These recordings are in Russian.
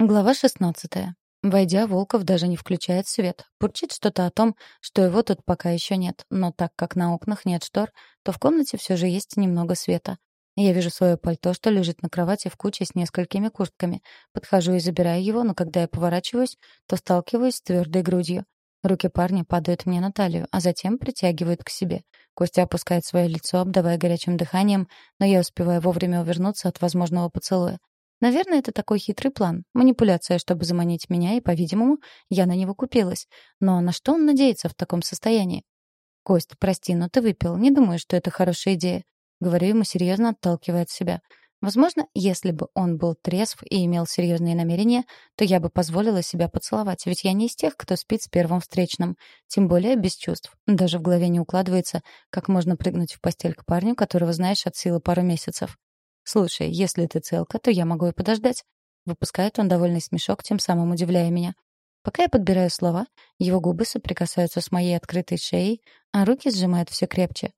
Глава 16. Войдя, Волков даже не включает свет. Бурчит что-то о том, что его тут пока еще нет, но так как на окнах нет штор, то в комнате все же есть немного света. Я вижу свое пальто, что лежит на кровати в куче с несколькими куртками. Подхожу и забираю его, но когда я поворачиваюсь, то сталкиваюсь с твердой грудью. Руки парня падают мне на талию, а затем притягивают к себе. Костя опускает свое лицо, обдавая горячим дыханием, но я успеваю вовремя увернуться от возможного поцелуя. Наверное, это такой хитрый план. Манипуляция, чтобы заманить меня, и, по-видимому, я на него купилась. Но на что он надеется в таком состоянии? «Кость, прости, но ты выпил. Не думаю, что это хорошая идея». Говорю ему, серьезно отталкивая от себя. Возможно, если бы он был трезв и имел серьезные намерения, то я бы позволила себя поцеловать, ведь я не из тех, кто спит с первым встречным, тем более без чувств. Даже в голове не укладывается, как можно прыгнуть в постель к парню, которого знаешь от силы пару месяцев. «Слушай, если ты целка, то я могу и подождать». Выпускает он довольный смешок, тем самым удивляя меня. Пока я подбираю слова, его губы соприкасаются с моей открытой шеей, а руки сжимают все крепче.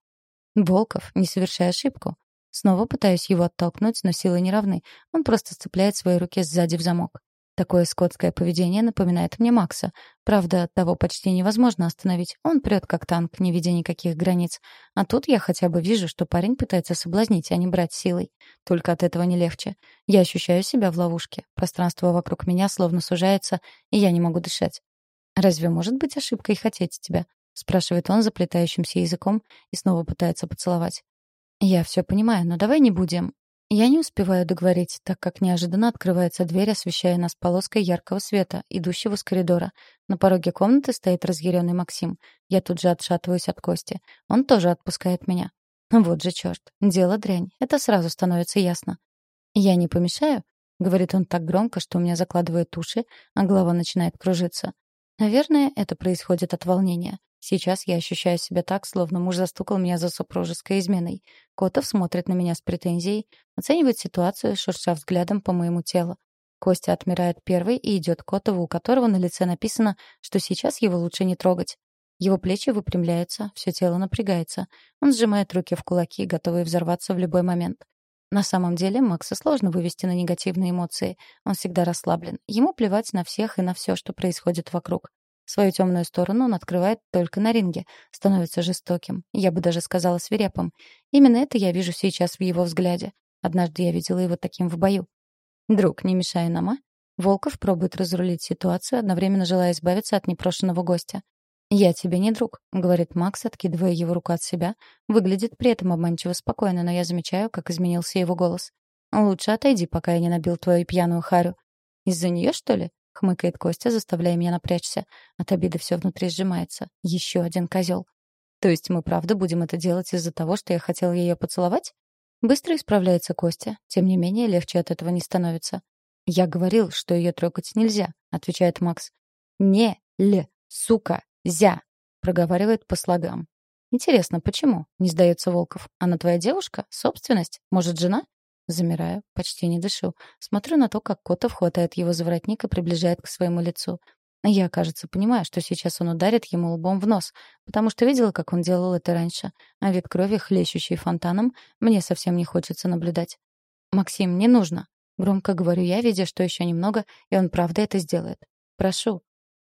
«Волков, не совершай ошибку». Снова пытаюсь его оттолкнуть, но силы не равны. Он просто сцепляет свои руки сзади в замок. Такое скотское поведение напоминает мне Макса. Правда, того почти невозможно остановить. Он прет как танк, не видя никаких границ. А тут я хотя бы вижу, что парень пытается соблазнить, а не брать силой. Только от этого не легче. Я ощущаю себя в ловушке. Пространство вокруг меня словно сужается, и я не могу дышать. «Разве может быть ошибкой хотеть тебя?» — спрашивает он заплетающимся языком и снова пытается поцеловать. «Я все понимаю, но давай не будем...» Я не успеваю договорить, так как неожиданно открывается дверь, освещая нас полоской яркого света, идущего с коридора. На пороге комнаты стоит разъяренный Максим. Я тут же отшатываюсь от Кости. Он тоже отпускает меня. Вот же черт, дело дрянь. Это сразу становится ясно. «Я не помешаю?» — говорит он так громко, что у меня закладывает уши, а голова начинает кружиться. Наверное, это происходит от волнения. Сейчас я ощущаю себя так, словно муж застукал меня за супружеской изменой. Котов смотрит на меня с претензией, оценивает ситуацию, шурша взглядом по моему телу. Костя отмирает первый и идет к Котову, у которого на лице написано, что сейчас его лучше не трогать. Его плечи выпрямляются, все тело напрягается. Он сжимает руки в кулаки, готовый взорваться в любой момент. На самом деле Макса сложно вывести на негативные эмоции. Он всегда расслаблен. Ему плевать на всех и на все, что происходит вокруг. Свою темную сторону он открывает только на ринге, становится жестоким, я бы даже сказала свирепым. Именно это я вижу сейчас в его взгляде. Однажды я видела его таким в бою. «Друг, не мешай нам, а?» Волков пробует разрулить ситуацию, одновременно желая избавиться от непрошенного гостя. «Я тебе не друг», — говорит Макс, откидывая его руку от себя. Выглядит при этом обманчиво спокойно, но я замечаю, как изменился его голос. «Лучше отойди, пока я не набил твою пьяную харю». «Из-за нее, что ли?» — хмыкает Костя, заставляя меня напрячься. От обиды все внутри сжимается. Еще один козел. То есть мы правда будем это делать из-за того, что я хотел ее поцеловать? Быстро исправляется Костя. Тем не менее, легче от этого не становится. «Я говорил, что ее трогать нельзя», — отвечает Макс. «Не, ле, сука, зя», — проговаривает по слогам. «Интересно, почему?» — не сдается Волков. «Она твоя девушка? Собственность? Может, жена?» Замираю, почти не дышу. Смотрю на то, как Котов хватает его за воротник и приближает к своему лицу. Я, кажется, понимаю, что сейчас он ударит ему лбом в нос, потому что видела, как он делал это раньше. А вид крови, хлещущей фонтаном, мне совсем не хочется наблюдать. «Максим, не нужно», — громко говорю я, видя, что еще немного, и он правда это сделает. «Прошу».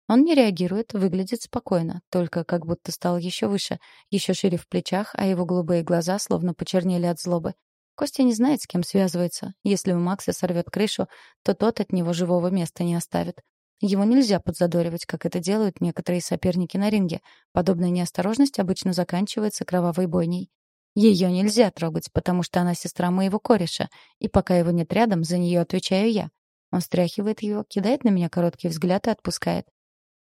Он не реагирует, выглядит спокойно, только как будто стал еще выше, еще шире в плечах, а его голубые глаза словно почернели от злобы. Костя не знает, с кем связывается. Если у Макса сорвет крышу, то тот от него живого места не оставит. Его нельзя подзадоривать, как это делают некоторые соперники на ринге. Подобная неосторожность обычно заканчивается кровавой бойней. Ее нельзя трогать, потому что она сестра моего кореша, и пока его нет рядом, за нее отвечаю я. Он стряхивает его, кидает на меня короткий взгляд и отпускает.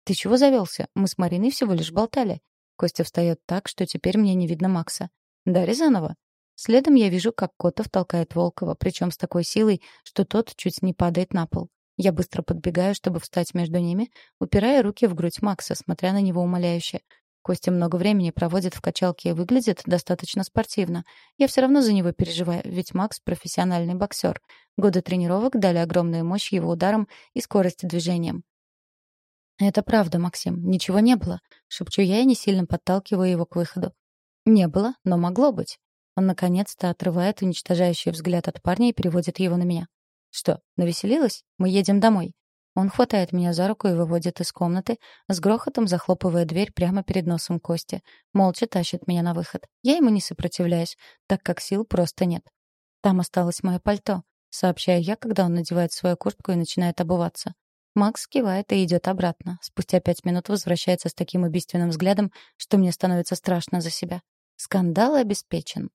«Ты чего завелся? Мы с Мариной всего лишь болтали». Костя встает так, что теперь мне не видно Макса. «Да, Рязанова?» Следом я вижу, как Котов толкает Волкова, причем с такой силой, что тот чуть не падает на пол. Я быстро подбегаю, чтобы встать между ними, упирая руки в грудь Макса, смотря на него умоляюще. Костя много времени проводит в качалке и выглядит достаточно спортивно. Я все равно за него переживаю, ведь Макс — профессиональный боксер. Годы тренировок дали огромную мощь его ударам и скорости движением. «Это правда, Максим, ничего не было», — шепчу я и не сильно подталкиваю его к выходу. «Не было, но могло быть». Он наконец-то отрывает уничтожающий взгляд от парня и переводит его на меня. «Что, навеселилась? Мы едем домой». Он хватает меня за руку и выводит из комнаты, с грохотом захлопывая дверь прямо перед носом Кости. Молча тащит меня на выход. Я ему не сопротивляюсь, так как сил просто нет. «Там осталось мое пальто», — сообщаю я, когда он надевает свою куртку и начинает обуваться. Макс кивает и идет обратно. Спустя пять минут возвращается с таким убийственным взглядом, что мне становится страшно за себя. Скандал обеспечен.